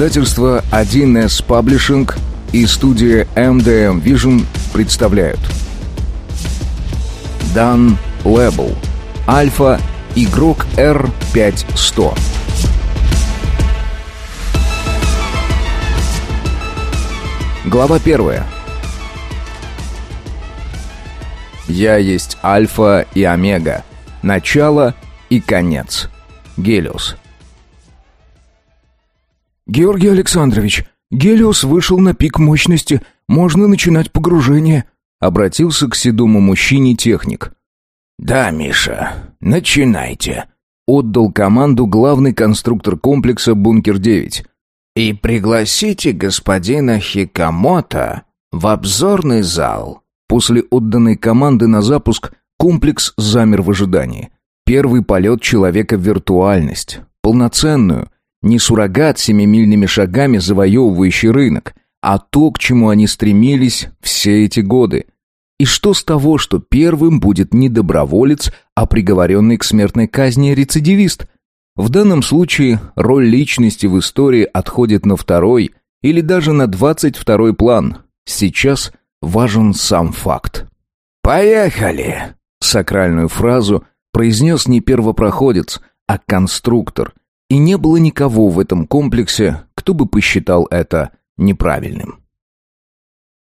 Издательство 1С Паблишинг и студия MDM Vision представляют. Дан Лэбл. Альфа. Игрок R5100 Глава первая. Я есть Альфа и Омега. Начало и конец. Гелиос «Георгий Александрович, Гелиос вышел на пик мощности. Можно начинать погружение», — обратился к седому мужчине техник. «Да, Миша, начинайте», — отдал команду главный конструктор комплекса «Бункер-9». «И пригласите господина Хикамото в обзорный зал». После отданной команды на запуск комплекс замер в ожидании. Первый полет человека в виртуальность. Полноценную — не суррогат семимильными шагами завоевывающий рынок, а то, к чему они стремились все эти годы. И что с того, что первым будет не доброволец, а приговоренный к смертной казни рецидивист? В данном случае роль личности в истории отходит на второй или даже на двадцать второй план. Сейчас важен сам факт. «Поехали!» Сакральную фразу произнес не первопроходец, а конструктор, и не было никого в этом комплексе, кто бы посчитал это неправильным.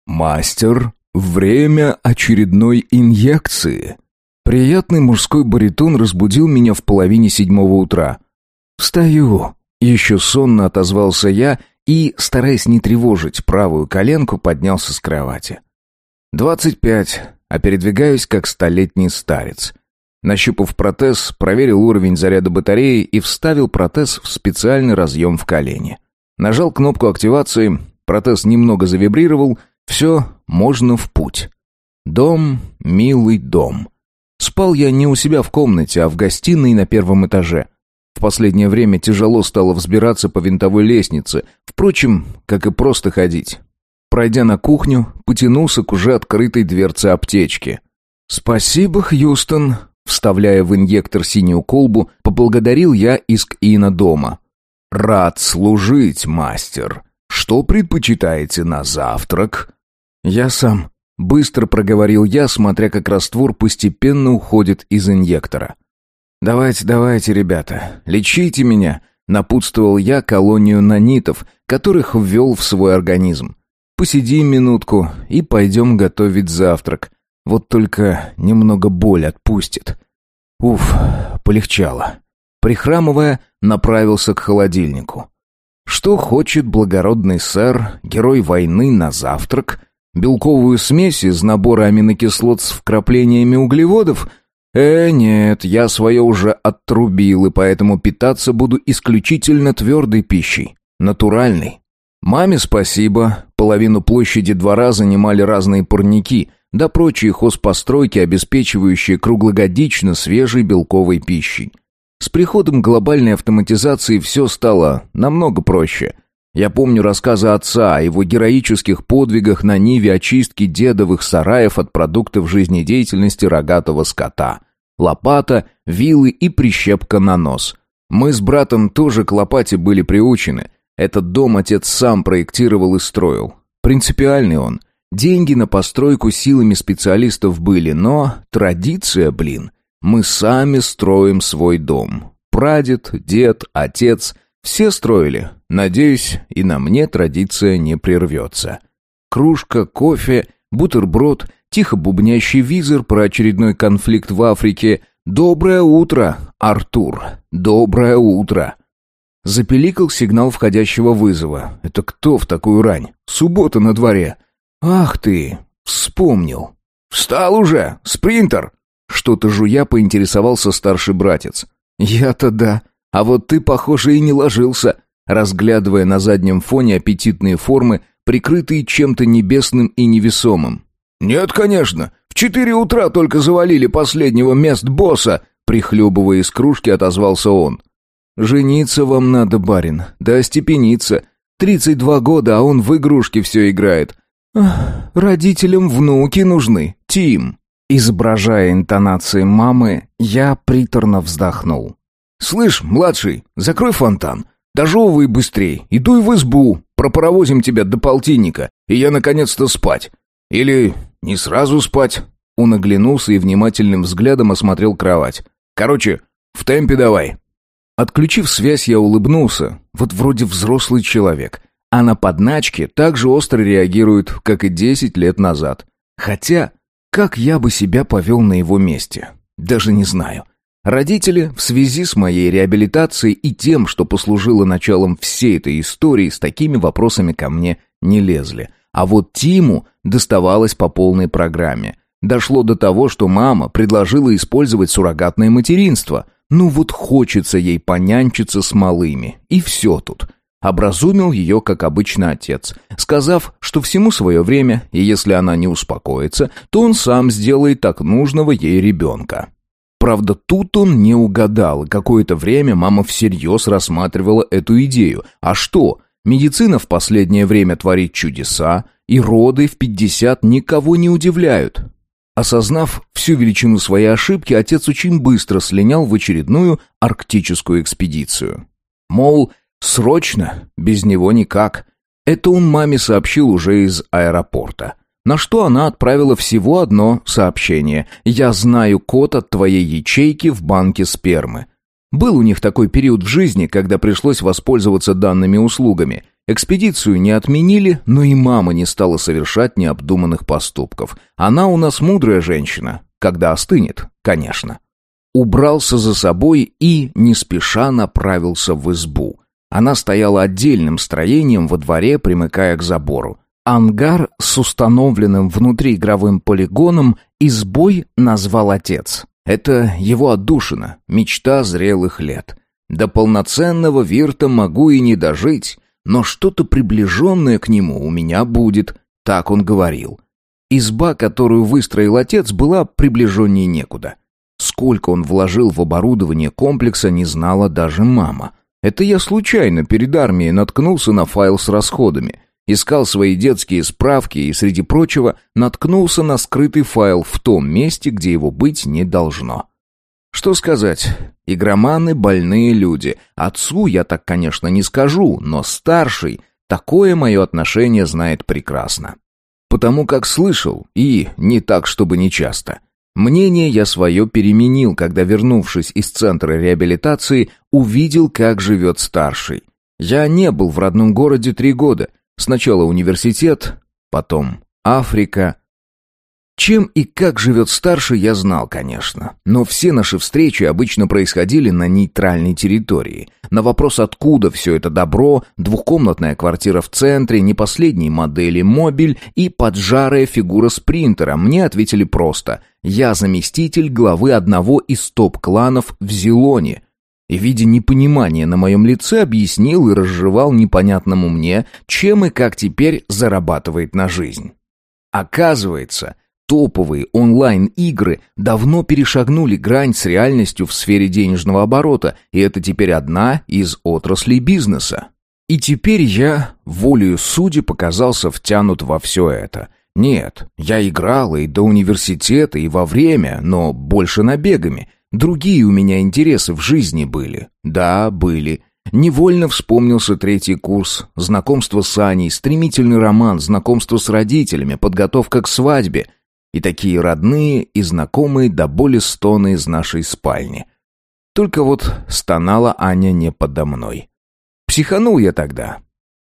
«Мастер, время очередной инъекции!» Приятный мужской баритон разбудил меня в половине седьмого утра. «Встаю!» Еще сонно отозвался я и, стараясь не тревожить правую коленку, поднялся с кровати. «Двадцать пять, а передвигаюсь как столетний старец». Нащупав протез, проверил уровень заряда батареи и вставил протез в специальный разъем в колене. Нажал кнопку активации, протез немного завибрировал, все, можно в путь. Дом, милый дом. Спал я не у себя в комнате, а в гостиной на первом этаже. В последнее время тяжело стало взбираться по винтовой лестнице, впрочем, как и просто ходить. Пройдя на кухню, потянулся к уже открытой дверце аптечки. «Спасибо, Хьюстон», Вставляя в инъектор синюю колбу, поблагодарил я иск Ина дома. «Рад служить, мастер. Что предпочитаете на завтрак?» «Я сам», — быстро проговорил я, смотря как раствор постепенно уходит из инъектора. «Давайте, давайте, ребята, лечите меня», — напутствовал я колонию нанитов, которых ввел в свой организм. «Посиди минутку и пойдем готовить завтрак. Вот только немного боль отпустит. Уф, полегчало. Прихрамывая, направился к холодильнику. Что хочет благородный сэр, герой войны на завтрак? Белковую смесь из набора аминокислот с вкраплениями углеводов? Э, нет, я свое уже отрубил, и поэтому питаться буду исключительно твердой пищей, натуральной. Маме спасибо, половину площади двора занимали разные парники, да прочие хозпостройки, обеспечивающие круглогодично свежей белковой пищей. С приходом глобальной автоматизации все стало намного проще. Я помню рассказы отца о его героических подвигах на ниве очистки дедовых сараев от продуктов жизнедеятельности рогатого скота. Лопата, вилы и прищепка на нос. Мы с братом тоже к лопате были приучены. Этот дом отец сам проектировал и строил. Принципиальный он. Деньги на постройку силами специалистов были, но традиция, блин. Мы сами строим свой дом. Прадед, дед, отец – все строили. Надеюсь, и на мне традиция не прервется. Кружка, кофе, бутерброд, тихо бубнящий визор про очередной конфликт в Африке. «Доброе утро, Артур! Доброе утро!» Запеликал сигнал входящего вызова. «Это кто в такую рань? Суббота на дворе!» «Ах ты! Вспомнил! Встал уже! Спринтер!» Что-то жуя поинтересовался старший братец. «Я-то да. А вот ты, похоже, и не ложился», разглядывая на заднем фоне аппетитные формы, прикрытые чем-то небесным и невесомым. «Нет, конечно. В четыре утра только завалили последнего мест босса», прихлебывая из кружки, отозвался он. «Жениться вам надо, барин, да остепениться. Тридцать два года, а он в игрушки все играет. «Родителям внуки нужны, Тим!» Изображая интонации мамы, я приторно вздохнул. «Слышь, младший, закрой фонтан. Дожевывай быстрей, иду в избу, пропаровозим тебя до полтинника, и я наконец-то спать. Или не сразу спать». Он оглянулся и внимательным взглядом осмотрел кровать. «Короче, в темпе давай». Отключив связь, я улыбнулся. Вот вроде взрослый человек. А на подначки так же остро реагирует, как и десять лет назад. Хотя, как я бы себя повел на его месте? Даже не знаю. Родители в связи с моей реабилитацией и тем, что послужило началом всей этой истории, с такими вопросами ко мне не лезли. А вот Тиму доставалось по полной программе. Дошло до того, что мама предложила использовать суррогатное материнство. Ну вот хочется ей понянчиться с малыми. И все тут. Образумил ее, как обычно, отец, сказав, что всему свое время, и если она не успокоится, то он сам сделает так нужного ей ребенка. Правда, тут он не угадал, какое-то время мама всерьез рассматривала эту идею. А что? Медицина в последнее время творит чудеса, и роды в 50 никого не удивляют. Осознав всю величину своей ошибки, отец очень быстро слинял в очередную арктическую экспедицию. Мол, Срочно, без него никак. Это он маме сообщил уже из аэропорта. На что она отправила всего одно сообщение. «Я знаю код от твоей ячейки в банке спермы». Был у них такой период в жизни, когда пришлось воспользоваться данными услугами. Экспедицию не отменили, но и мама не стала совершать необдуманных поступков. Она у нас мудрая женщина, когда остынет, конечно. Убрался за собой и не спеша направился в избу. Она стояла отдельным строением во дворе, примыкая к забору. Ангар с установленным внутри игровым полигоном избой назвал отец. Это его отдушина, мечта зрелых лет. До полноценного вирта могу и не дожить, но что-то приближенное к нему у меня будет, так он говорил. Изба, которую выстроил отец, была приближеннее некуда. Сколько он вложил в оборудование комплекса, не знала даже мама — это я случайно перед армией наткнулся на файл с расходами. Искал свои детские справки и, среди прочего, наткнулся на скрытый файл в том месте, где его быть не должно. Что сказать? Игроманы — больные люди. Отцу я так, конечно, не скажу, но старший такое мое отношение знает прекрасно. Потому как слышал, и не так, чтобы нечасто. Мнение я свое переменил, когда, вернувшись из центра реабилитации, увидел, как живет старший. Я не был в родном городе три года. Сначала университет, потом Африка, чем и как живет старший, я знал, конечно. Но все наши встречи обычно происходили на нейтральной территории. На вопрос, откуда все это добро, двухкомнатная квартира в центре, не последней модели мобиль и поджарая фигура спринтера, мне ответили просто «Я заместитель главы одного из топ-кланов в Зелоне». И, видя непонимание на моем лице, объяснил и разжевал непонятному мне, чем и как теперь зарабатывает на жизнь. Оказывается, Топовые онлайн-игры давно перешагнули грань с реальностью в сфере денежного оборота, и это теперь одна из отраслей бизнеса. И теперь я, волею судьи, показался втянут во все это. Нет, я играл и до университета, и во время, но больше набегами. Другие у меня интересы в жизни были. Да, были. Невольно вспомнился третий курс, знакомство с Аней, стремительный роман, знакомство с родителями, подготовка к свадьбе — и такие родные и знакомые до боли стоны из нашей спальни. Только вот стонала Аня не подо мной. Психанул я тогда.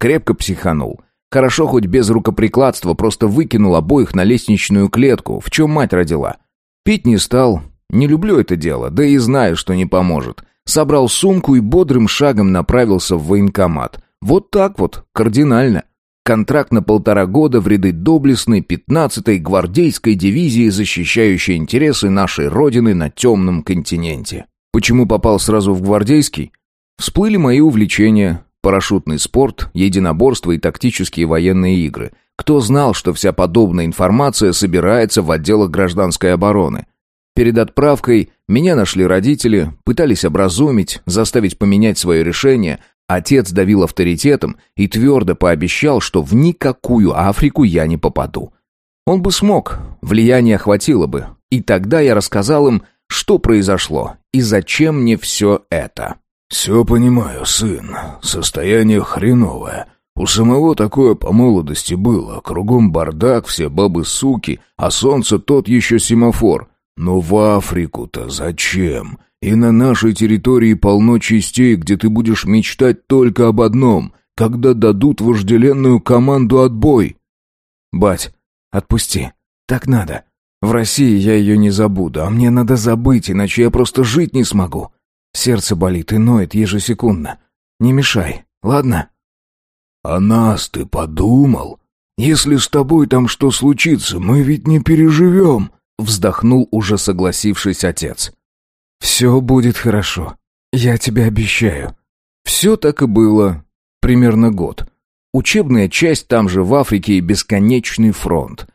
Крепко психанул. Хорошо хоть без рукоприкладства, просто выкинул обоих на лестничную клетку, в чем мать родила. Пить не стал, не люблю это дело, да и знаю, что не поможет. Собрал сумку и бодрым шагом направился в военкомат. Вот так вот, кардинально. Контракт на полтора года в ряды доблестной 15-й гвардейской дивизии, защищающей интересы нашей Родины на темном континенте. Почему попал сразу в гвардейский? Всплыли мои увлечения, парашютный спорт, единоборство и тактические военные игры. Кто знал, что вся подобная информация собирается в отделах гражданской обороны? Перед отправкой меня нашли родители, пытались образумить, заставить поменять свое решение, Отец давил авторитетом и твердо пообещал, что в никакую Африку я не попаду. Он бы смог, влияние хватило бы. И тогда я рассказал им, что произошло и зачем мне все это. «Все понимаю, сын. Состояние хреновое. У самого такое по молодости было. Кругом бардак, все бабы суки, а солнце тот еще семафор. Но в Африку-то зачем? И на нашей территории полно частей, где ты будешь мечтать только об одном, когда дадут вожделенную команду отбой». «Бать, отпусти. Так надо. В России я ее не забуду, а мне надо забыть, иначе я просто жить не смогу. Сердце болит и ноет ежесекундно. Не мешай, ладно?» «О нас ты подумал? Если с тобой там что случится, мы ведь не переживем», вздохнул уже согласившись отец. «Все будет хорошо. Я тебе обещаю». Все так и было. Примерно год. Учебная часть там же в Африке и бесконечный фронт.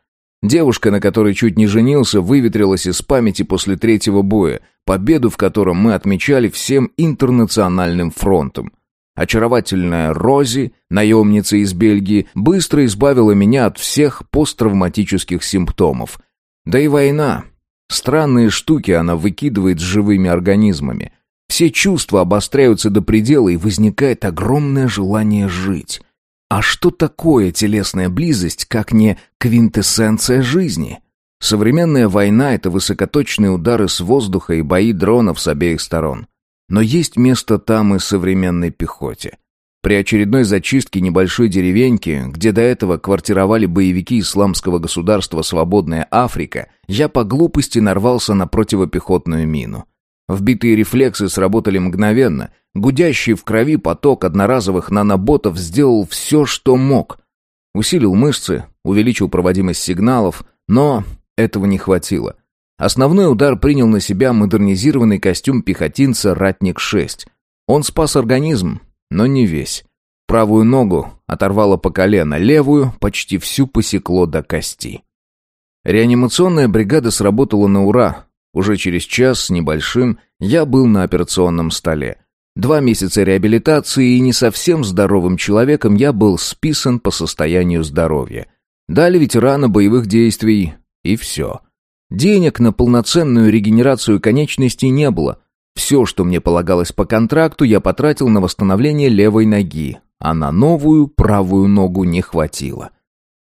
Девушка, на которой чуть не женился, выветрилась из памяти после третьего боя, победу в котором мы отмечали всем интернациональным фронтом. Очаровательная Рози, наемница из Бельгии, быстро избавила меня от всех посттравматических симптомов. Да и война. Странные штуки она выкидывает с живыми организмами. Все чувства обостряются до предела, и возникает огромное желание жить. А что такое телесная близость, как не квинтэссенция жизни? Современная война — это высокоточные удары с воздуха и бои дронов с обеих сторон. Но есть место там и современной пехоте. При очередной зачистке небольшой деревеньки, где до этого квартировали боевики исламского государства «Свободная Африка», я по глупости нарвался на противопехотную мину. Вбитые рефлексы сработали мгновенно. Гудящий в крови поток одноразовых наноботов сделал все, что мог. Усилил мышцы, увеличил проводимость сигналов, но этого не хватило. Основной удар принял на себя модернизированный костюм пехотинца «Ратник-6». Он спас организм, но не весь. Правую ногу оторвало по колено, левую почти всю посекло до кости. Реанимационная бригада сработала на ура, уже через час с небольшим я был на операционном столе. Два месяца реабилитации и не совсем здоровым человеком я был списан по состоянию здоровья. Дали ветерана боевых действий, и все. Денег на полноценную регенерацию конечностей не было. Все, что мне полагалось по контракту, я потратил на восстановление левой ноги, а на новую правую ногу не хватило.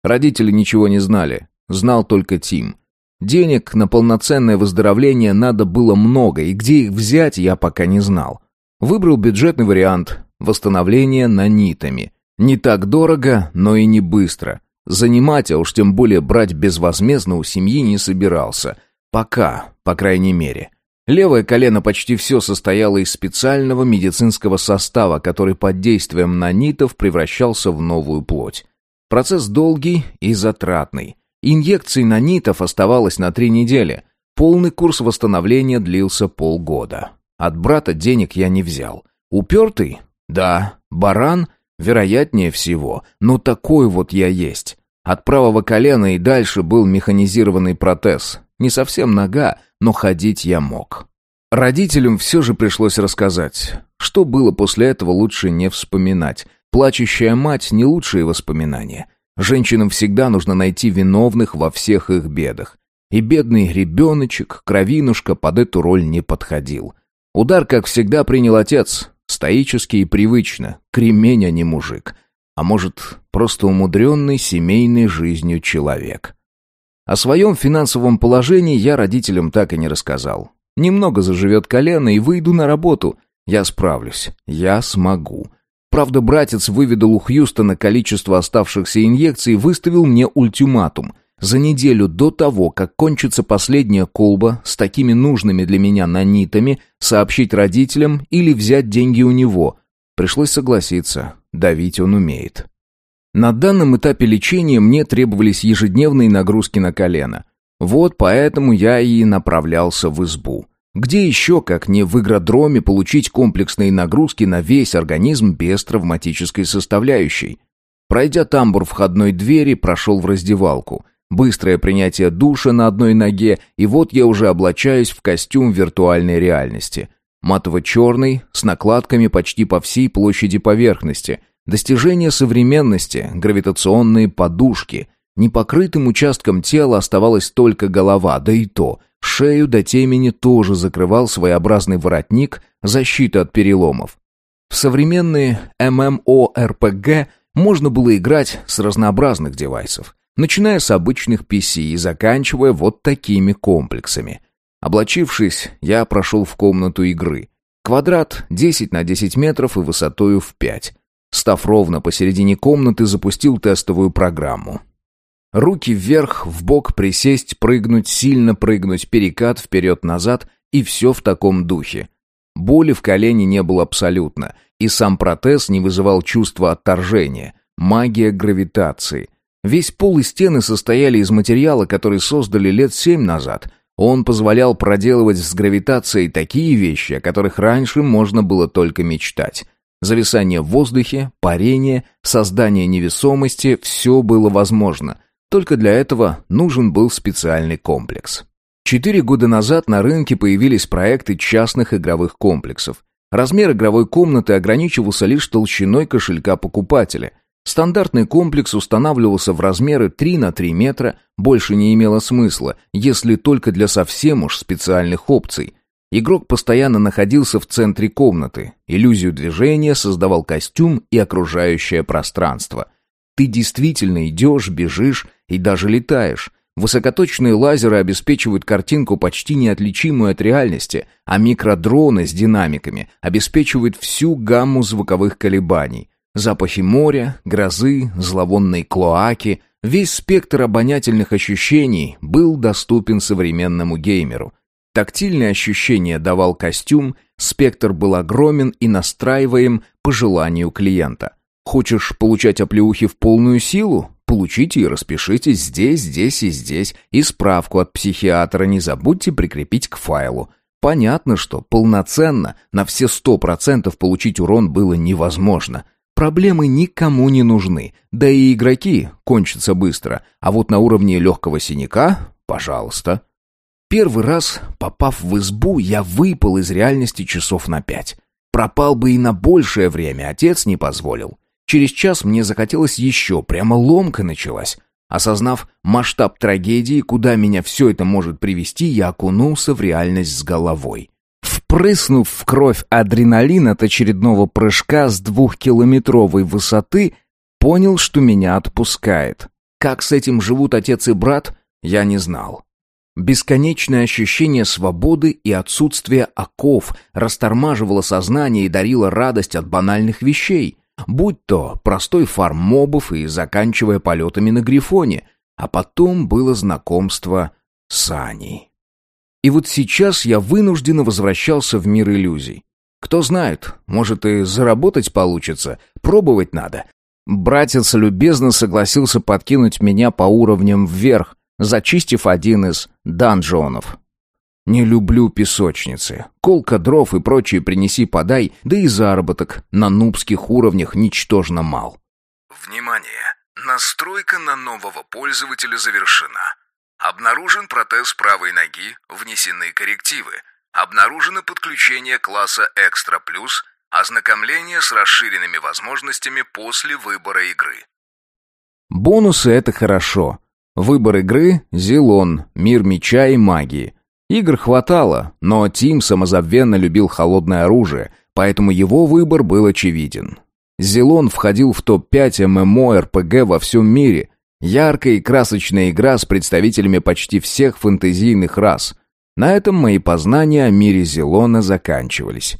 Родители ничего не знали, знал только Тим. Денег на полноценное выздоровление надо было много, и где их взять, я пока не знал. Выбрал бюджетный вариант – восстановление нанитами. Не так дорого, но и не быстро. Занимать, а уж тем более брать безвозмездно у семьи не собирался. Пока, по крайней мере. Левое колено почти все состояло из специального медицинского состава, который под действием нанитов превращался в новую плоть. Процесс долгий и затратный. Инъекций нанитов оставалось на три недели. Полный курс восстановления длился полгода. От брата денег я не взял. Упертый? Да. Баран? Вероятнее всего. Но такой вот я есть. От правого колена и дальше был механизированный протез. Не совсем нога, но ходить я мог. Родителям все же пришлось рассказать. Что было после этого, лучше не вспоминать. Плачущая мать — не лучшие воспоминания. Женщинам всегда нужно найти виновных во всех их бедах. И бедный ребеночек, кровинушка, под эту роль не подходил. Удар, как всегда, принял отец. Стоически и привычно. Кремень, а не мужик. А может, просто умудренный семейной жизнью человек. О своем финансовом положении я родителям так и не рассказал. Немного заживет колено и выйду на работу. Я справлюсь. Я смогу. Правда, братец выведал у Хьюстона количество оставшихся инъекций и выставил мне ультиматум. За неделю до того, как кончится последняя колба с такими нужными для меня нанитами, сообщить родителям или взять деньги у него. Пришлось согласиться, давить он умеет. На данном этапе лечения мне требовались ежедневные нагрузки на колено. Вот поэтому я и направлялся в избу. Где еще, как не в игродроме, получить комплексные нагрузки на весь организм без травматической составляющей? Пройдя тамбур входной двери, прошел в раздевалку. Быстрое принятие душа на одной ноге, и вот я уже облачаюсь в костюм виртуальной реальности. Матово-черный, с накладками почти по всей площади поверхности. Достижение современности, гравитационные подушки. Непокрытым участком тела оставалась только голова, да и то – Шею до темени тоже закрывал своеобразный воротник, защита от переломов. В современные MMORPG можно было играть с разнообразных девайсов, начиная с обычных PC и заканчивая вот такими комплексами. Облачившись, я прошел в комнату игры. Квадрат 10 на 10 метров и высотою в 5. Став ровно посередине комнаты, запустил тестовую программу. Руки вверх, в бок присесть, прыгнуть, сильно прыгнуть, перекат вперед-назад и все в таком духе. Боли в колене не было абсолютно, и сам протез не вызывал чувства отторжения. Магия гравитации. Весь пол и стены состояли из материала, который создали лет семь назад. Он позволял проделывать с гравитацией такие вещи, о которых раньше можно было только мечтать. Зависание в воздухе, парение, создание невесомости – все было возможно. Только для этого нужен был специальный комплекс. Четыре года назад на рынке появились проекты частных игровых комплексов. Размер игровой комнаты ограничивался лишь толщиной кошелька покупателя. Стандартный комплекс устанавливался в размеры 3 на 3 метра, больше не имело смысла, если только для совсем уж специальных опций. Игрок постоянно находился в центре комнаты. Иллюзию движения создавал костюм и окружающее пространство. Ты действительно идешь, бежишь и даже летаешь. Высокоточные лазеры обеспечивают картинку почти неотличимую от реальности, а микродроны с динамиками обеспечивают всю гамму звуковых колебаний. Запахи моря, грозы, зловонные клоаки, весь спектр обонятельных ощущений был доступен современному геймеру. Тактильные ощущения давал костюм, спектр был огромен и настраиваем по желанию клиента. Хочешь получать оплеухи в полную силу? Получите и распишитесь здесь, здесь и здесь. И справку от психиатра не забудьте прикрепить к файлу. Понятно, что полноценно на все сто процентов получить урон было невозможно. Проблемы никому не нужны, да и игроки кончатся быстро. А вот на уровне легкого синяка, пожалуйста. Первый раз, попав в избу, я выпал из реальности часов на пять. Пропал бы и на большее время, отец не позволил. Через час мне захотелось еще, прямо ломка началась. Осознав масштаб трагедии, куда меня все это может привести, я окунулся в реальность с головой. Впрыснув в кровь адреналин от очередного прыжка с двухкилометровой высоты, понял, что меня отпускает. Как с этим живут отец и брат, я не знал. Бесконечное ощущение свободы и отсутствие оков растормаживало сознание и дарило радость от банальных вещей, будь то простой фарм мобов и заканчивая полетами на Грифоне, а потом было знакомство с Аней. И вот сейчас я вынужденно возвращался в мир иллюзий. Кто знает, может и заработать получится, пробовать надо. Братец любезно согласился подкинуть меня по уровням вверх, зачистив один из данжонов. Не люблю песочницы. Колка дров и прочее принеси-подай, да и заработок на нубских уровнях ничтожно мал. Внимание! Настройка на нового пользователя завершена. Обнаружен протез правой ноги, внесены коррективы. Обнаружено подключение класса «Экстра плюс», ознакомление с расширенными возможностями после выбора игры. Бонусы — это хорошо. Выбор игры — Зелон, Мир меча и магии. Игр хватало, но Тим самозабвенно любил холодное оружие, поэтому его выбор был очевиден. Зелон входил в топ-5 ММО-РПГ во всем мире. Яркая и красочная игра с представителями почти всех фэнтезийных рас. На этом мои познания о мире Зелона заканчивались.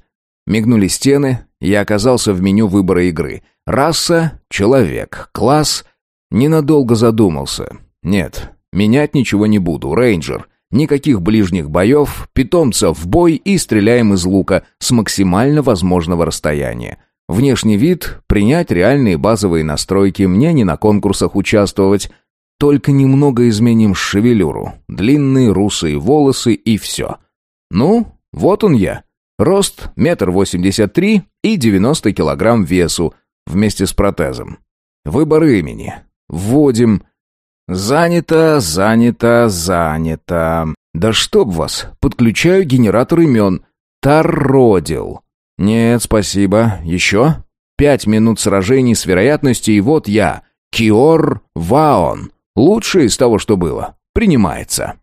Мигнули стены, я оказался в меню выбора игры. Раса — человек, класс — ненадолго задумался. Нет, менять ничего не буду, рейнджер. Никаких ближних боев, питомцев в бой и стреляем из лука с максимально возможного расстояния. Внешний вид, принять реальные базовые настройки, мне не на конкурсах участвовать. Только немного изменим шевелюру, длинные русые волосы и все. Ну, вот он я. Рост метр восемьдесят три и девяносто килограмм весу вместе с протезом. Выбор имени. Вводим «Занято, занято, занято. Да чтоб вас, подключаю генератор имен. Тарродил. Нет, спасибо. Еще? Пять минут сражений с вероятностью, и вот я. Киор Ваон. Лучшее из того, что было. Принимается».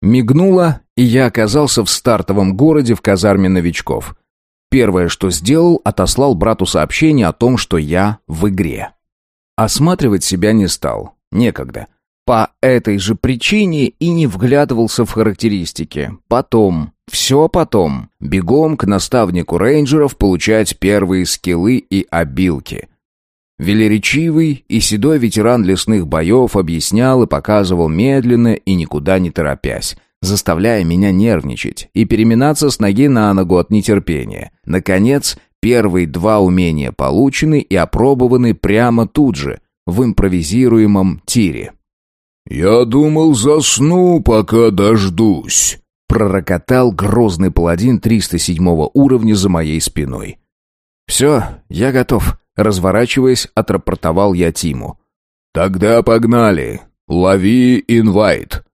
Мигнуло, и я оказался в стартовом городе в казарме новичков. Первое, что сделал, отослал брату сообщение о том, что я в игре. Осматривать себя не стал. Некогда. По этой же причине и не вглядывался в характеристики. Потом, все потом, бегом к наставнику рейнджеров получать первые скиллы и обилки. Велеречивый и седой ветеран лесных боев объяснял и показывал медленно и никуда не торопясь, заставляя меня нервничать и переминаться с ноги на ногу от нетерпения. Наконец, первые два умения получены и опробованы прямо тут же, в импровизируемом тире. «Я думал, засну, пока дождусь», — пророкотал грозный паладин 307 уровня за моей спиной. «Все, я готов», — разворачиваясь, отрапортовал я Тиму. «Тогда погнали. Лови инвайт».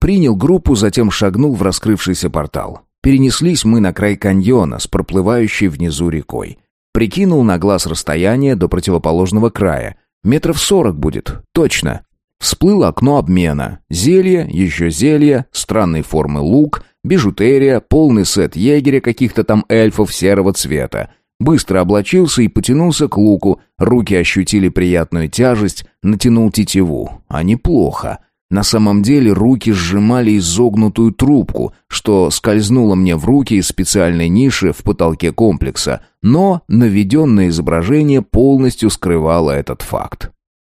Принял группу, затем шагнул в раскрывшийся портал. Перенеслись мы на край каньона с проплывающей внизу рекой. Прикинул на глаз расстояние до противоположного края. Метров сорок будет, точно. Всплыло окно обмена. Зелье, еще зелье, странной формы лук, бижутерия, полный сет егеря каких-то там эльфов серого цвета. Быстро облачился и потянулся к луку. Руки ощутили приятную тяжесть, натянул тетиву. А неплохо. На самом деле руки сжимали изогнутую трубку, что скользнуло мне в руки из специальной ниши в потолке комплекса, но наведенное изображение полностью скрывало этот факт.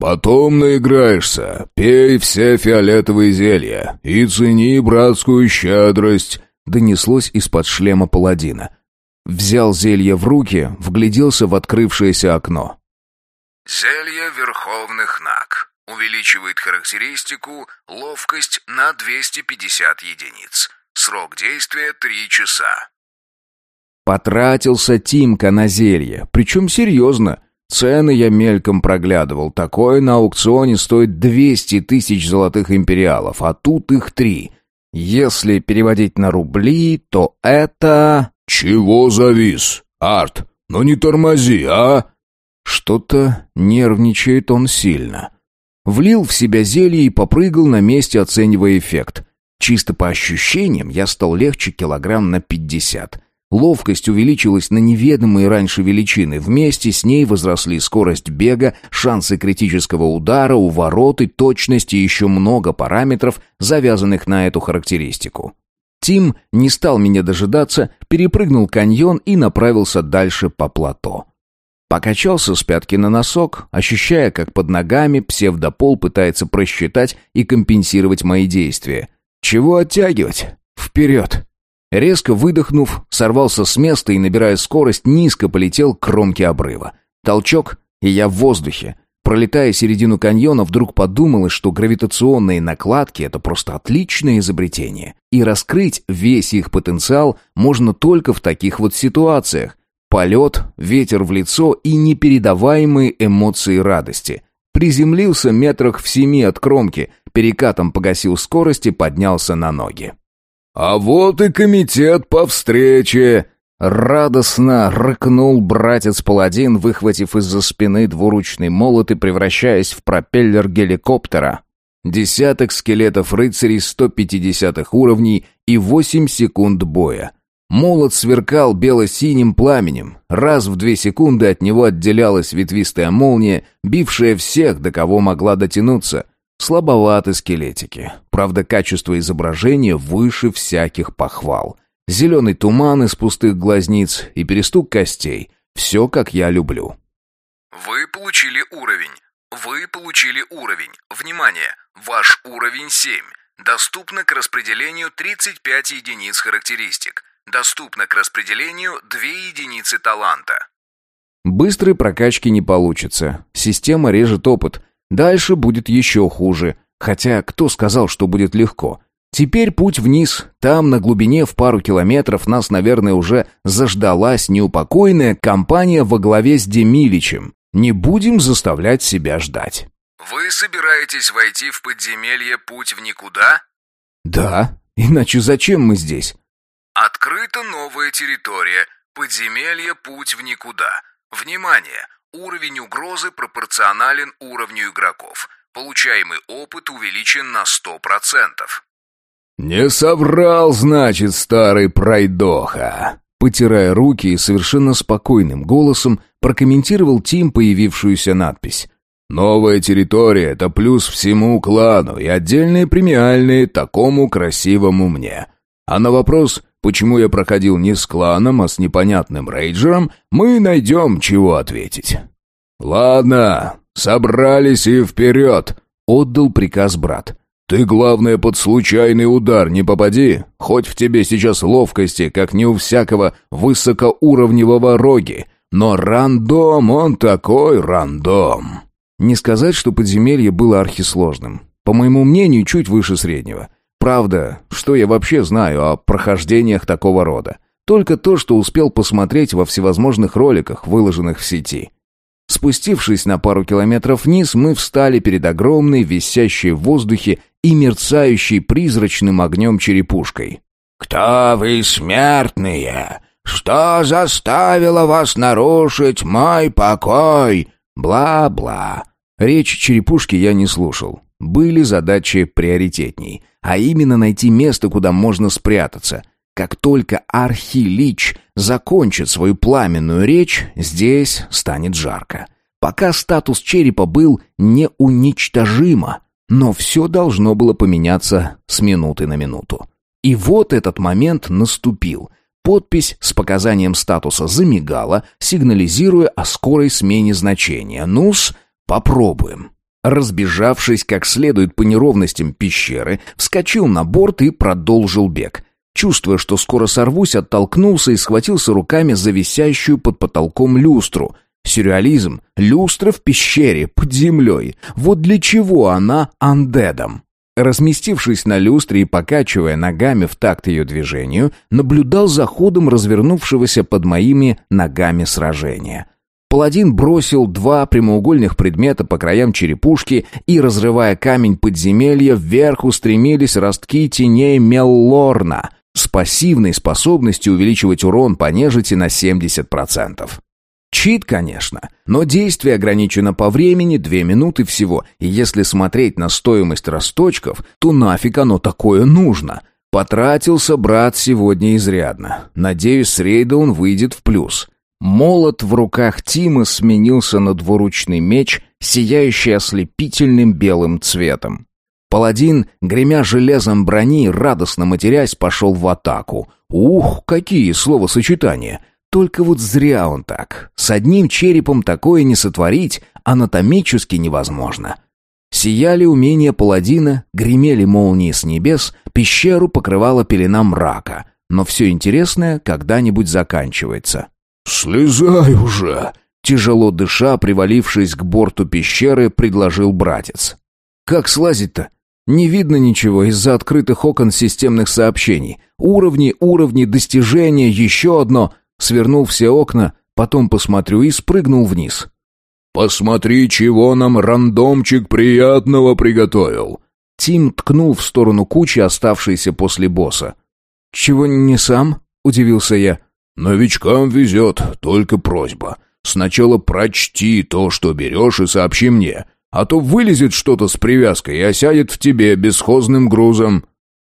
«Потом наиграешься, пей все фиолетовые зелья и цени братскую щедрость», — донеслось из-под шлема паладина. Взял зелье в руки, вгляделся в открывшееся окно. «Зелье Верховных Наг. Увеличивает характеристику ловкость на 250 единиц. Срок действия 3 часа». Потратился Тимка на зелье, причем серьезно. Цены я мельком проглядывал. Такое на аукционе стоит 200 тысяч золотых империалов, а тут их три. Если переводить на рубли, то это... «Чего завис? Арт, ну не тормози, а?» Что-то нервничает он сильно. Влил в себя зелье и попрыгал на месте, оценивая эффект. Чисто по ощущениям я стал легче килограмм на пятьдесят. Ловкость увеличилась на неведомые раньше величины. Вместе с ней возросли скорость бега, шансы критического удара, увороты, точность и еще много параметров, завязанных на эту характеристику. Тим не стал меня дожидаться, перепрыгнул каньон и направился дальше по плато. Покачался с пятки на носок, ощущая, как под ногами псевдопол пытается просчитать и компенсировать мои действия. Чего оттягивать? Вперед! Резко выдохнув, сорвался с места и, набирая скорость, низко полетел к кромке обрыва. Толчок, и я в воздухе. Пролетая середину каньона, вдруг подумалось, что гравитационные накладки — это просто отличное изобретение. И раскрыть весь их потенциал можно только в таких вот ситуациях. Полет, ветер в лицо и непередаваемые эмоции радости. Приземлился метрах в семи от кромки, перекатом погасил скорость и поднялся на ноги. «А вот и комитет по встрече!» Радостно рыкнул братец-паладин, выхватив из-за спины двуручный молот и превращаясь в пропеллер геликоптера. Десяток скелетов рыцарей 150 уровней и 8 секунд боя. Молот сверкал бело-синим пламенем. Раз в две секунды от него отделялась ветвистая молния, бившая всех, до кого могла дотянуться. Слабоваты скелетики. Правда, качество изображения выше всяких похвал. Зеленый туман из пустых глазниц и перестук костей. Все, как я люблю. Вы получили уровень. Вы получили уровень. Внимание! Ваш уровень 7. Доступно к распределению 35 единиц характеристик. Доступно к распределению 2 единицы таланта. Быстрой прокачки не получится. Система режет опыт – Дальше будет еще хуже. Хотя кто сказал, что будет легко? Теперь путь вниз. Там, на глубине в пару километров, нас, наверное, уже заждалась неупокойная компания во главе с Демиличем. Не будем заставлять себя ждать. «Вы собираетесь войти в подземелье «Путь в никуда»?» «Да. Иначе зачем мы здесь?» «Открыта новая территория. Подземелье «Путь в никуда». Внимание! Уровень угрозы пропорционален уровню игроков. Получаемый опыт увеличен на 100%. «Не соврал, значит, старый пройдоха!» Потирая руки и совершенно спокойным голосом прокомментировал Тим появившуюся надпись. «Новая территория — это плюс всему клану и отдельные премиальные такому красивому мне. А на вопрос, почему я проходил не с кланом, а с непонятным рейджером, мы найдем, чего ответить». «Ладно, собрались и вперед!» — отдал приказ брат. «Ты, главное, под случайный удар не попади, хоть в тебе сейчас ловкости, как не у всякого высокоуровневого роги, но рандом, он такой рандом». Не сказать, что подземелье было архисложным. По моему мнению, чуть выше среднего. Правда, что я вообще знаю о прохождениях такого рода? Только то, что успел посмотреть во всевозможных роликах, выложенных в сети. Спустившись на пару километров вниз, мы встали перед огромной, висящей в воздухе и мерцающей призрачным огнем черепушкой. «Кто вы, смертные? Что заставило вас нарушить мой покой?» Бла-бла. Речь черепушки я не слушал. Были задачи приоритетней, а именно найти место, куда можно спрятаться. Как только Архилич закончит свою пламенную речь, здесь станет жарко. Пока статус черепа был неуничтожимо, но все должно было поменяться с минуты на минуту. И вот этот момент наступил. Подпись с показанием статуса замигала, сигнализируя о скорой смене значения. Ну-с, попробуем. Разбежавшись как следует по неровностям пещеры, вскочил на борт и продолжил бег. Чувствуя, что скоро сорвусь, оттолкнулся и схватился руками за висящую под потолком люстру. Сюрреализм. Люстра в пещере, под землей. Вот для чего она андедом? Разместившись на люстре и покачивая ногами в такт ее движению, наблюдал за ходом развернувшегося под моими ногами сражения. Паладин бросил два прямоугольных предмета по краям черепушки и, разрывая камень подземелья, вверх устремились ростки теней Меллорна с пассивной способностью увеличивать урон по нежити на 70%. Чит, конечно, но действие ограничено по времени, две минуты всего, и если смотреть на стоимость росточков, то нафиг оно такое нужно? Потратился брат сегодня изрядно. Надеюсь, с рейда он выйдет в плюс. Молот в руках Тима сменился на двуручный меч, сияющий ослепительным белым цветом. Паладин, гремя железом брони, радостно матерясь, пошел в атаку. Ух, какие словосочетания! Только вот зря он так. С одним черепом такое не сотворить анатомически невозможно. Сияли умения паладина, гремели молнии с небес, пещеру покрывала пелена мрака. Но все интересное когда-нибудь заканчивается. «Слезай уже!» Тяжело дыша, привалившись к борту пещеры, предложил братец. «Как слазить-то? Не видно ничего из-за открытых окон системных сообщений. Уровни, уровни, достижения, еще одно свернул все окна, потом посмотрю и спрыгнул вниз. «Посмотри, чего нам рандомчик приятного приготовил!» Тим ткнул в сторону кучи, оставшейся после босса. «Чего не сам?» — удивился я. «Новичкам везет, только просьба. Сначала прочти то, что берешь, и сообщи мне, а то вылезет что-то с привязкой и осядет в тебе бесхозным грузом».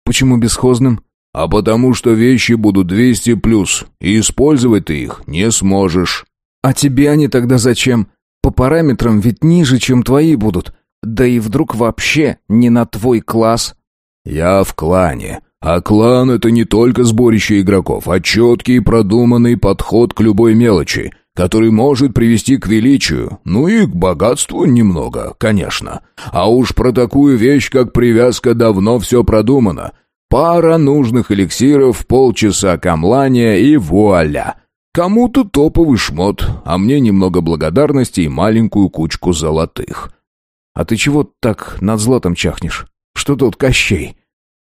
«Почему бесхозным?» А потому что вещи будут 200 плюс, и использовать ты их не сможешь. А тебе они тогда зачем? По параметрам ведь ниже, чем твои будут. Да и вдруг вообще не на твой класс? Я в клане. А клан — это не только сборище игроков, а четкий продуманный подход к любой мелочи, который может привести к величию, ну и к богатству немного, конечно. А уж про такую вещь, как привязка, давно все продумано — Пара нужных эликсиров, полчаса камлания и вуаля. Кому-то топовый шмот, а мне немного благодарности и маленькую кучку золотых. А ты чего так над златом чахнешь? Что тут Кощей?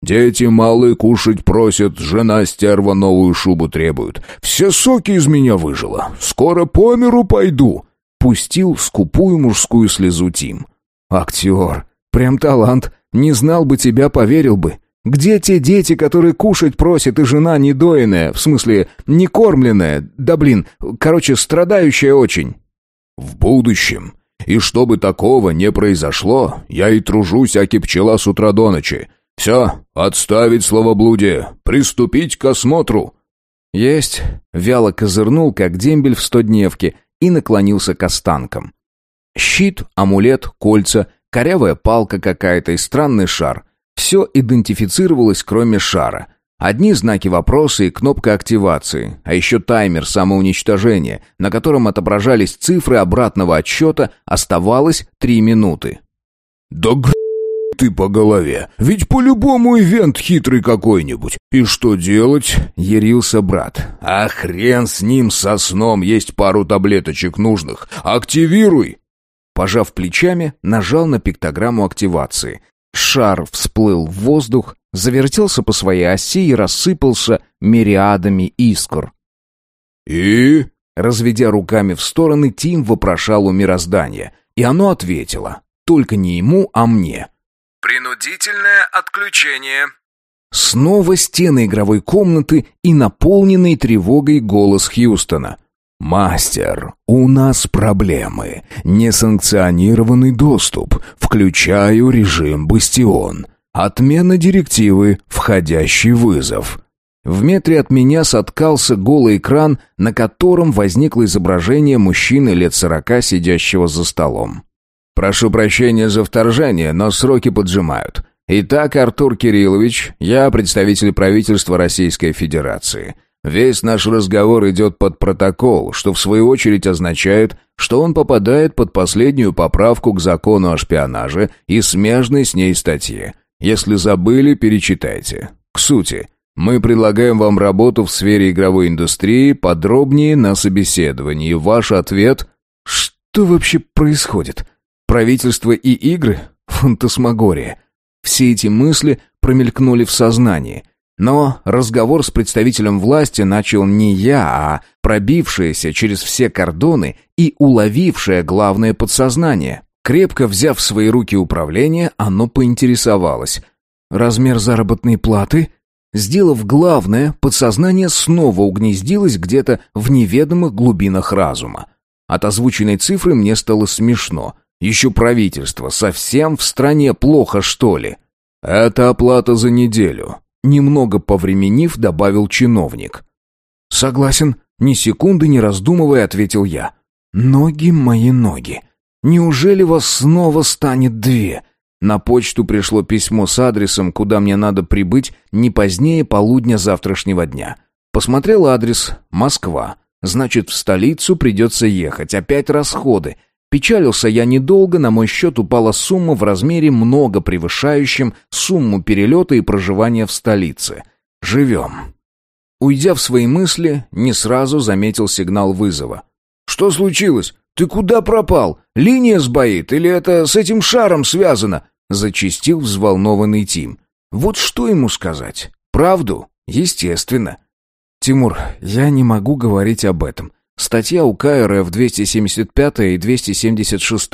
Дети малые кушать просят, жена стерва новую шубу требует. Все соки из меня выжила. Скоро по миру пойду. Пустил скупую мужскую слезу Тим. Актер. Прям талант. Не знал бы тебя, поверил бы. Где те дети, которые кушать просят, и жена недоенная, в смысле, не кормленная, да блин, короче, страдающая очень?» «В будущем. И чтобы такого не произошло, я и тружусь, аки пчела с утра до ночи. Все, отставить словоблудие, приступить к осмотру». «Есть». Вяло козырнул, как дембель в стодневке, и наклонился к останкам. Щит, амулет, кольца, корявая палка какая-то и странный шар. Все идентифицировалось, кроме шара. Одни знаки вопроса и кнопка активации, а еще таймер самоуничтожения, на котором отображались цифры обратного отсчета, оставалось три минуты. «Да гр... ты по голове, ведь по-любому ивент хитрый какой-нибудь. И что делать?» — ярился брат. «А хрен с ним, со сном, есть пару таблеточек нужных. Активируй!» Пожав плечами, нажал на пиктограмму активации. Шар всплыл в воздух, завертелся по своей оси и рассыпался мириадами искр. «И?» Разведя руками в стороны, Тим вопрошал у мироздания, и оно ответило. Только не ему, а мне. «Принудительное отключение». Снова стены игровой комнаты и наполненный тревогой голос Хьюстона. «Мастер, у нас проблемы. Несанкционированный доступ. Включаю режим «Бастион». Отмена директивы «Входящий вызов». В метре от меня соткался голый экран, на котором возникло изображение мужчины лет сорока, сидящего за столом. «Прошу прощения за вторжение, но сроки поджимают. Итак, Артур Кириллович, я представитель правительства Российской Федерации. Весь наш разговор идет под протокол, что в свою очередь означает, что он попадает под последнюю поправку к закону о шпионаже и смежной с ней статье. Если забыли, перечитайте. К сути, мы предлагаем вам работу в сфере игровой индустрии, подробнее на собеседовании. Ваш ответ – что вообще происходит? Правительство и игры? Фантасмагория. Все эти мысли промелькнули в сознании – но разговор с представителем власти начал не я, а пробившееся через все кордоны и уловившее главное подсознание. Крепко взяв в свои руки управление, оно поинтересовалось. «Размер заработной платы?» Сделав главное, подсознание снова угнездилось где-то в неведомых глубинах разума. От озвученной цифры мне стало смешно. Еще правительство совсем в стране плохо, что ли? Это оплата за неделю. Немного повременив, добавил чиновник. «Согласен», ни секунды не раздумывая, ответил я. «Ноги мои ноги. Неужели вас снова станет две?» На почту пришло письмо с адресом, куда мне надо прибыть не позднее полудня завтрашнего дня. Посмотрел адрес «Москва». Значит, в столицу придется ехать. Опять расходы. Печалился я недолго, на мой счет упала сумма в размере много превышающем сумму перелета и проживания в столице. Живем. Уйдя в свои мысли, не сразу заметил сигнал вызова. «Что случилось? Ты куда пропал? Линия сбоит или это с этим шаром связано?» Зачистил взволнованный Тим. «Вот что ему сказать? Правду? Естественно». «Тимур, я не могу говорить об этом. Статья УК РФ 275 и 276.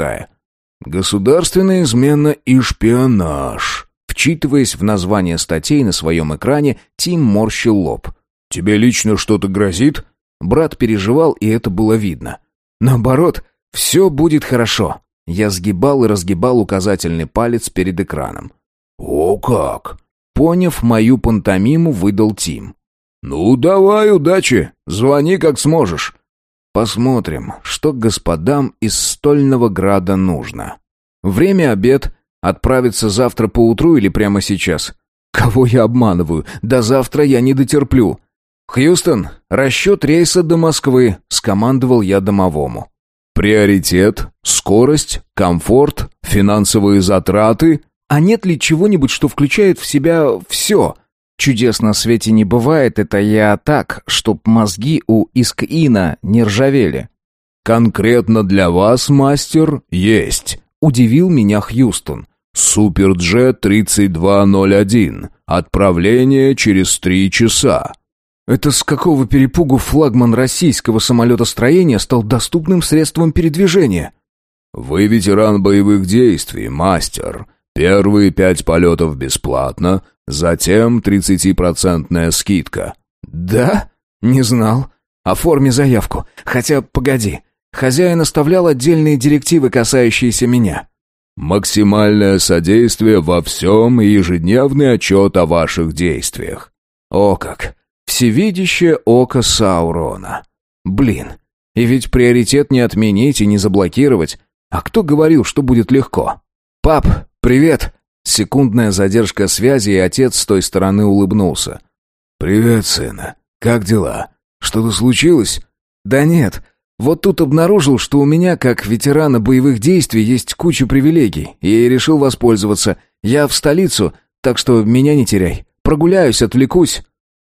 Государственная измена и шпионаж. Вчитываясь в название статей на своем экране, Тим морщил лоб. «Тебе лично что-то грозит?» Брат переживал, и это было видно. «Наоборот, все будет хорошо». Я сгибал и разгибал указательный палец перед экраном. «О как!» Поняв мою пантомиму, выдал Тим. «Ну, давай, удачи. Звони, как сможешь. Посмотрим, что господам из Стольного Града нужно. Время обед. Отправиться завтра поутру или прямо сейчас? Кого я обманываю? До завтра я не дотерплю. «Хьюстон, расчет рейса до Москвы», — скомандовал я домовому. «Приоритет, скорость, комфорт, финансовые затраты?» «А нет ли чего-нибудь, что включает в себя все?» Чудес на свете не бывает, это я так, чтоб мозги у Искина не ржавели. Конкретно для вас, мастер, есть. Удивил меня Хьюстон. Суперджет 3201. Отправление через три часа. Это с какого перепугу флагман российского самолетостроения стал доступным средством передвижения? Вы ветеран боевых действий, мастер. Первые пять полетов бесплатно, Затем тридцатипроцентная скидка. Да? Не знал. Оформи заявку. Хотя, погоди. Хозяин оставлял отдельные директивы, касающиеся меня. Максимальное содействие во всем и ежедневный отчет о ваших действиях. О как! Всевидящее око Саурона. Блин, и ведь приоритет не отменить и не заблокировать. А кто говорил, что будет легко? «Пап, привет!» Секундная задержка связи, и отец с той стороны улыбнулся. «Привет, сына. Как дела? Что-то случилось?» «Да нет. Вот тут обнаружил, что у меня, как ветерана боевых действий, есть куча привилегий, и решил воспользоваться. Я в столицу, так что меня не теряй. Прогуляюсь, отвлекусь».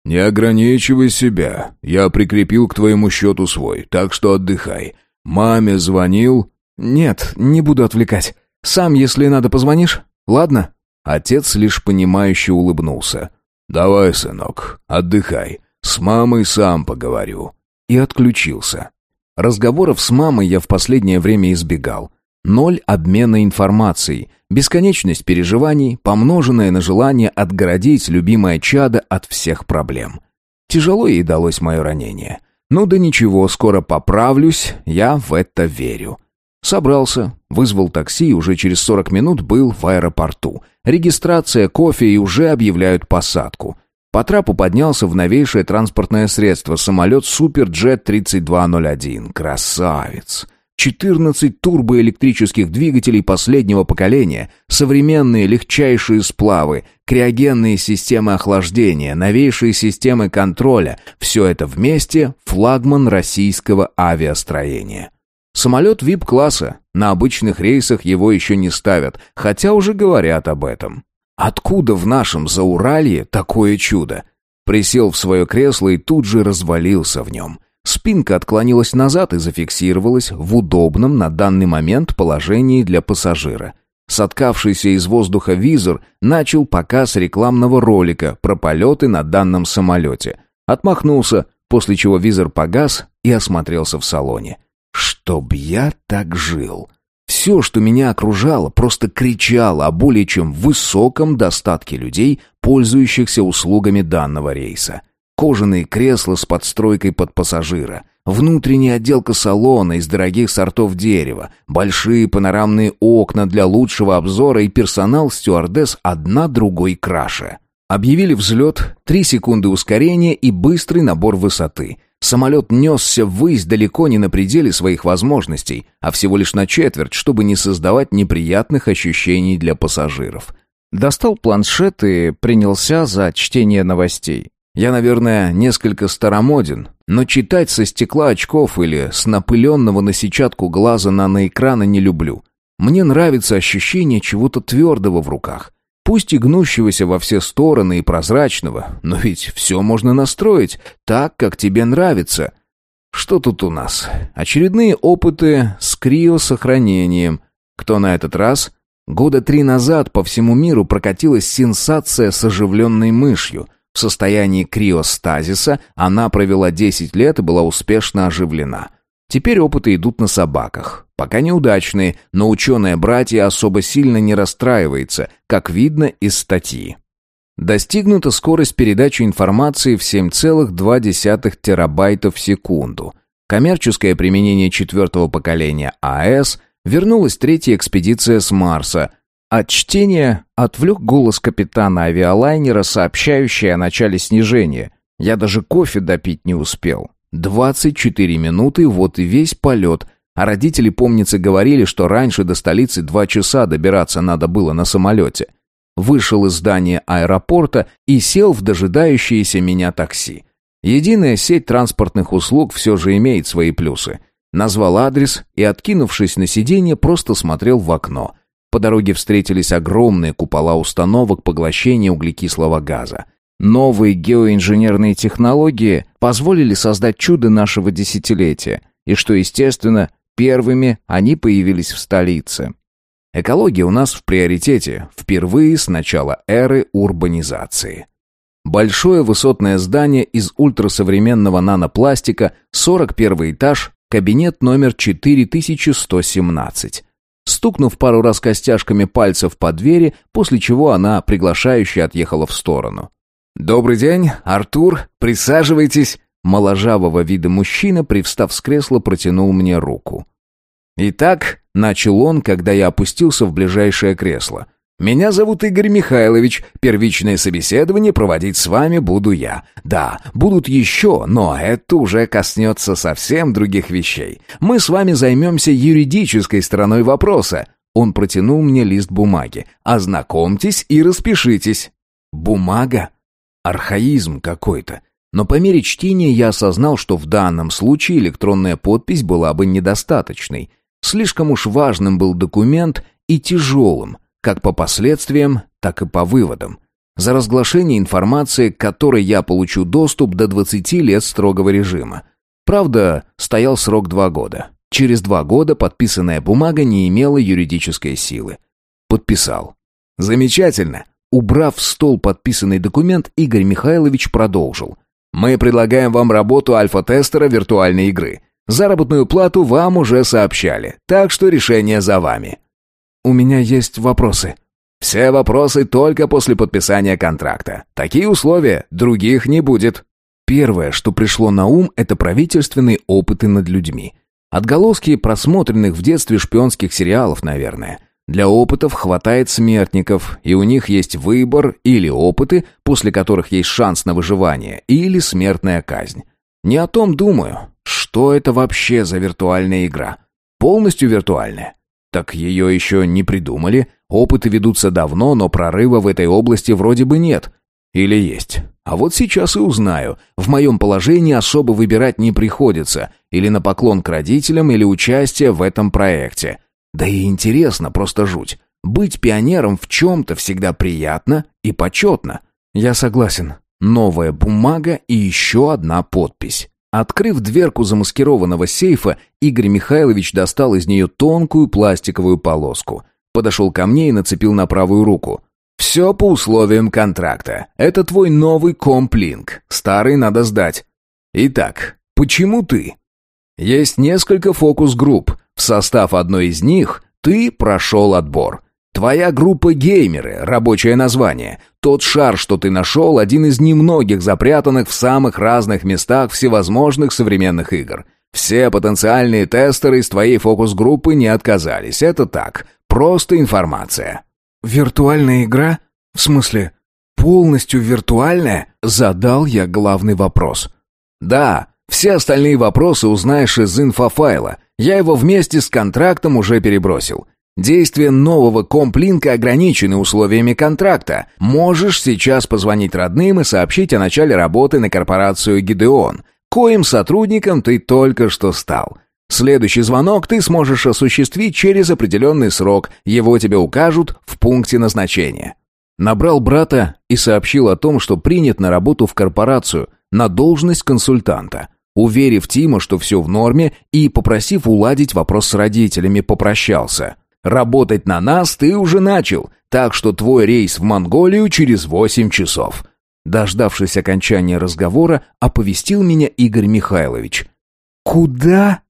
«Не ограничивай себя. Я прикрепил к твоему счету свой, так что отдыхай. Маме звонил?» «Нет, не буду отвлекать. Сам, если надо, позвонишь? Ладно?» Отец лишь понимающе улыбнулся. «Давай, сынок, отдыхай. С мамой сам поговорю». И отключился. Разговоров с мамой я в последнее время избегал. Ноль обмена информацией, бесконечность переживаний, помноженное на желание отгородить любимое чадо от всех проблем. Тяжело ей далось мое ранение. Ну да ничего, скоро поправлюсь, я в это верю. Собрался, вызвал такси и уже через 40 минут был в аэропорту. Регистрация, кофе и уже объявляют посадку. По трапу поднялся в новейшее транспортное средство самолет Суперджет 3201. Красавец! 14 турбоэлектрических двигателей последнего поколения, современные легчайшие сплавы, криогенные системы охлаждения, новейшие системы контроля – все это вместе флагман российского авиастроения. Самолет VIP-класса. На обычных рейсах его еще не ставят, хотя уже говорят об этом. Откуда в нашем Зауралье такое чудо? Присел в свое кресло и тут же развалился в нем. Спинка отклонилась назад и зафиксировалась в удобном на данный момент положении для пассажира. Соткавшийся из воздуха визор начал показ рекламного ролика про полеты на данном самолете. Отмахнулся, после чего визор погас и осмотрелся в салоне. Чтоб я так жил. Все, что меня окружало, просто кричало о более чем высоком достатке людей, пользующихся услугами данного рейса. Кожаные кресла с подстройкой под пассажира, внутренняя отделка салона из дорогих сортов дерева, большие панорамные окна для лучшего обзора и персонал стюардесс одна другой краше. Объявили взлет, три секунды ускорения и быстрый набор высоты. Самолет несся ввысь далеко не на пределе своих возможностей, а всего лишь на четверть, чтобы не создавать неприятных ощущений для пассажиров. Достал планшет и принялся за чтение новостей. Я, наверное, несколько старомоден, но читать со стекла очков или с напыленного на сетчатку глаза наноэкрана не люблю. Мне нравится ощущение чего-то твердого в руках. Пусть и гнущегося во все стороны и прозрачного, но ведь все можно настроить так, как тебе нравится. Что тут у нас? Очередные опыты с криосохранением. Кто на этот раз? Года три назад по всему миру прокатилась сенсация с оживленной мышью. В состоянии криостазиса она провела 10 лет и была успешно оживлена. Теперь опыты идут на собаках. Пока неудачные, но ученые-братья особо сильно не расстраивается, как видно из статьи. Достигнута скорость передачи информации в 7,2 терабайтов в секунду. Коммерческое применение четвертого поколения АЭС вернулась третья экспедиция с Марса. От чтения отвлек голос капитана авиалайнера, сообщающий о начале снижения. Я даже кофе допить не успел. 24 минуты, вот и весь полет, а родители, помнится, говорили, что раньше до столицы два часа добираться надо было на самолете. Вышел из здания аэропорта и сел в дожидающееся меня такси. Единая сеть транспортных услуг все же имеет свои плюсы. Назвал адрес и, откинувшись на сиденье, просто смотрел в окно. По дороге встретились огромные купола установок поглощения углекислого газа. Новые геоинженерные технологии позволили создать чудо нашего десятилетия. И что естественно, Первыми они появились в столице. Экология у нас в приоритете, впервые с начала эры урбанизации. Большое высотное здание из ультрасовременного нанопластика, 41 этаж, кабинет номер 4117. Стукнув пару раз костяшками пальцев по двери, после чего она приглашающе отъехала в сторону. «Добрый день, Артур, присаживайтесь», Моложавого вида мужчина, привстав с кресла, протянул мне руку. «Итак», — начал он, когда я опустился в ближайшее кресло, Меня зовут Игорь Михайлович. Первичное собеседование проводить с вами буду я. Да, будут еще, но это уже коснется совсем других вещей. Мы с вами займемся юридической стороной вопроса. Он протянул мне лист бумаги. Ознакомьтесь и распишитесь. Бумага? Архаизм какой-то. Но по мере чтения я осознал, что в данном случае электронная подпись была бы недостаточной. Слишком уж важным был документ и тяжелым, как по последствиям, так и по выводам. За разглашение информации, к которой я получу доступ до 20 лет строгого режима. Правда, стоял срок два года. Через два года подписанная бумага не имела юридической силы. Подписал. Замечательно. Убрав в стол подписанный документ, Игорь Михайлович продолжил. Мы предлагаем вам работу альфа-тестера виртуальной игры. Заработную плату вам уже сообщали, так что решение за вами. У меня есть вопросы. Все вопросы только после подписания контракта. Такие условия, других не будет. Первое, что пришло на ум, это правительственные опыты над людьми. Отголоски просмотренных в детстве шпионских сериалов, наверное. Для опытов хватает смертников, и у них есть выбор или опыты, после которых есть шанс на выживание, или смертная казнь. Не о том думаю. Что это вообще за виртуальная игра? Полностью виртуальная? Так ее еще не придумали. Опыты ведутся давно, но прорыва в этой области вроде бы нет. Или есть? А вот сейчас и узнаю. В моем положении особо выбирать не приходится. Или на поклон к родителям, или участие в этом проекте. Да и интересно, просто жуть. Быть пионером в чем-то всегда приятно и почетно. Я согласен. Новая бумага и еще одна подпись. Открыв дверку замаскированного сейфа, Игорь Михайлович достал из нее тонкую пластиковую полоску. Подошел ко мне и нацепил на правую руку. «Все по условиям контракта. Это твой новый комплинк. Старый надо сдать. Итак, почему ты?» Есть несколько фокус-групп. В состав одной из них ты прошел отбор. Твоя группа геймеры, рабочее название. Тот шар, что ты нашел, один из немногих запрятанных в самых разных местах всевозможных современных игр. Все потенциальные тестеры из твоей фокус-группы не отказались. Это так, просто информация. Виртуальная игра? В смысле, полностью виртуальная? Задал я главный вопрос. Да, все остальные вопросы узнаешь из инфофайла. Я его вместе с контрактом уже перебросил. Действие нового комплинка ограничены условиями контракта. Можешь сейчас позвонить родным и сообщить о начале работы на корпорацию «Гидеон», коим сотрудником ты только что стал. Следующий звонок ты сможешь осуществить через определенный срок, его тебе укажут в пункте назначения. Набрал брата и сообщил о том, что принят на работу в корпорацию, на должность консультанта. Уверив Тима, что все в норме, и попросив уладить вопрос с родителями, попрощался. «Работать на нас ты уже начал, так что твой рейс в Монголию через восемь часов». Дождавшись окончания разговора, оповестил меня Игорь Михайлович. «Куда?»